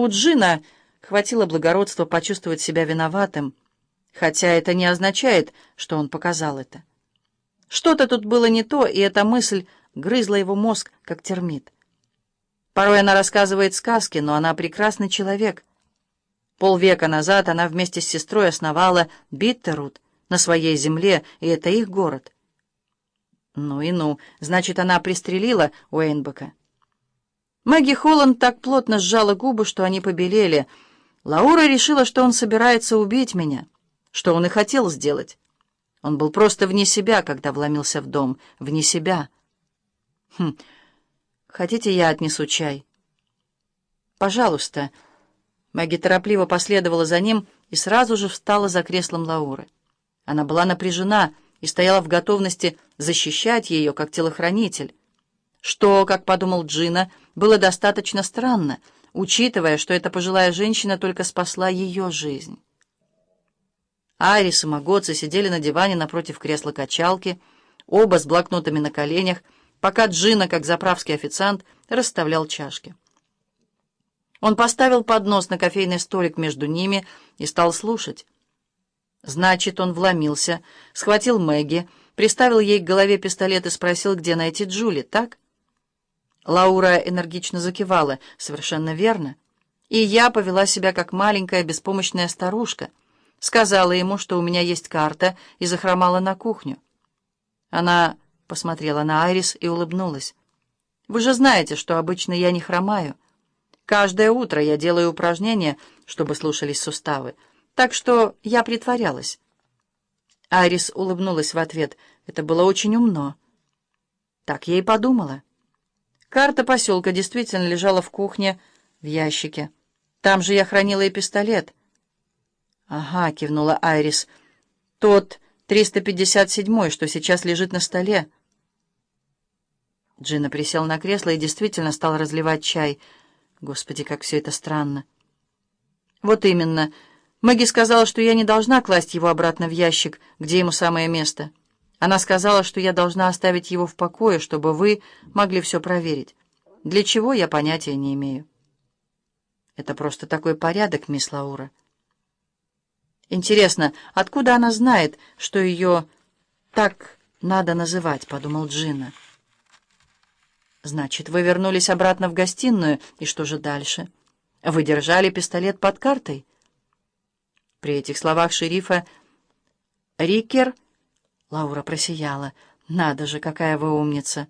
У Джина хватило благородства почувствовать себя виноватым, хотя это не означает, что он показал это. Что-то тут было не то, и эта мысль грызла его мозг, как термит. Порой она рассказывает сказки, но она прекрасный человек. Полвека назад она вместе с сестрой основала Биттерут на своей земле, и это их город. Ну и ну, значит, она пристрелила Уэйнбека. Мэгги Холланд так плотно сжала губы, что они побелели. Лаура решила, что он собирается убить меня, что он и хотел сделать. Он был просто вне себя, когда вломился в дом, вне себя. Хм, хотите, я отнесу чай? Пожалуйста. Мэгги торопливо последовала за ним и сразу же встала за креслом Лауры. Она была напряжена и стояла в готовности защищать ее, как телохранитель что, как подумал Джина, было достаточно странно, учитывая, что эта пожилая женщина только спасла ее жизнь. Айрис и Магоци сидели на диване напротив кресла качалки, оба с блокнотами на коленях, пока Джина, как заправский официант, расставлял чашки. Он поставил поднос на кофейный столик между ними и стал слушать. Значит, он вломился, схватил Мэгги, приставил ей к голове пистолет и спросил, где найти Джули, так? Лаура энергично закивала. «Совершенно верно. И я повела себя как маленькая беспомощная старушка. Сказала ему, что у меня есть карта, и захромала на кухню. Она посмотрела на Айрис и улыбнулась. «Вы же знаете, что обычно я не хромаю. Каждое утро я делаю упражнения, чтобы слушались суставы. Так что я притворялась». Айрис улыбнулась в ответ. Это было очень умно. Так я и подумала. Карта поселка действительно лежала в кухне, в ящике. Там же я хранила и пистолет. «Ага», — кивнула Айрис. «Тот 357-й, что сейчас лежит на столе». Джина присел на кресло и действительно стал разливать чай. Господи, как все это странно. «Вот именно. Мэгги сказала, что я не должна класть его обратно в ящик, где ему самое место». Она сказала, что я должна оставить его в покое, чтобы вы могли все проверить. Для чего, я понятия не имею. Это просто такой порядок, мисс Лаура. Интересно, откуда она знает, что ее так надо называть, подумал Джина. Значит, вы вернулись обратно в гостиную, и что же дальше? Вы держали пистолет под картой? При этих словах шерифа Рикер Лаура просияла. «Надо же, какая вы умница!»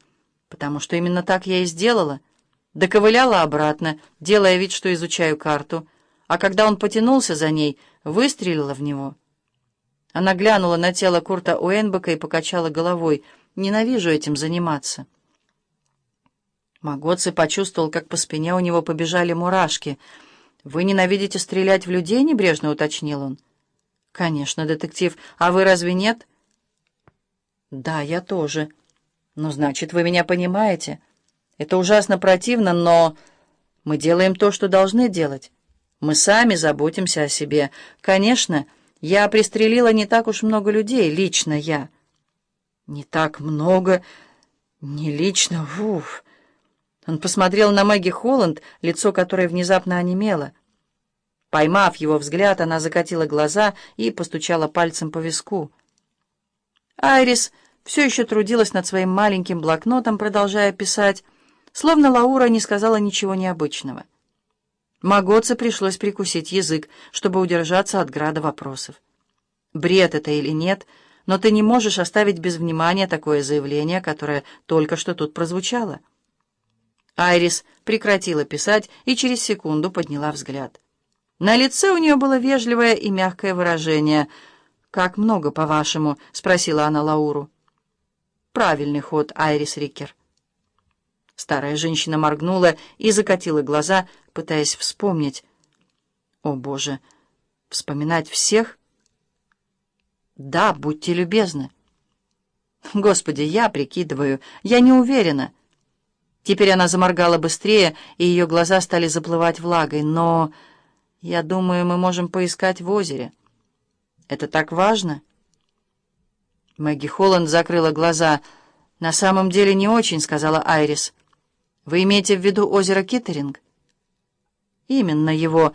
«Потому что именно так я и сделала. Доковыляла обратно, делая вид, что изучаю карту, а когда он потянулся за ней, выстрелила в него». Она глянула на тело Курта Уэнбека и покачала головой. «Ненавижу этим заниматься». Магоци почувствовал, как по спине у него побежали мурашки. «Вы ненавидите стрелять в людей?» — небрежно уточнил он. «Конечно, детектив. А вы разве нет?» «Да, я тоже. Ну, значит, вы меня понимаете. Это ужасно противно, но мы делаем то, что должны делать. Мы сами заботимся о себе. Конечно, я пристрелила не так уж много людей, лично я. Не так много, не лично, уф». Он посмотрел на Мэгги Холланд, лицо которой внезапно онемело. Поймав его взгляд, она закатила глаза и постучала пальцем по виску. Айрис все еще трудилась над своим маленьким блокнотом, продолжая писать, словно Лаура не сказала ничего необычного. Магоце пришлось прикусить язык, чтобы удержаться от града вопросов. Бред это или нет, но ты не можешь оставить без внимания такое заявление, которое только что тут прозвучало. Айрис прекратила писать и через секунду подняла взгляд. На лице у нее было вежливое и мягкое выражение — «Как много, по-вашему?» — спросила она Лауру. «Правильный ход, Айрис Рикер». Старая женщина моргнула и закатила глаза, пытаясь вспомнить. «О, Боже! Вспоминать всех?» «Да, будьте любезны». «Господи, я прикидываю, я не уверена». Теперь она заморгала быстрее, и ее глаза стали заплывать влагой. «Но, я думаю, мы можем поискать в озере». Это так важно?» Мэгги Холланд закрыла глаза. «На самом деле не очень», — сказала Айрис. «Вы имеете в виду озеро Киттеринг?» «Именно его»,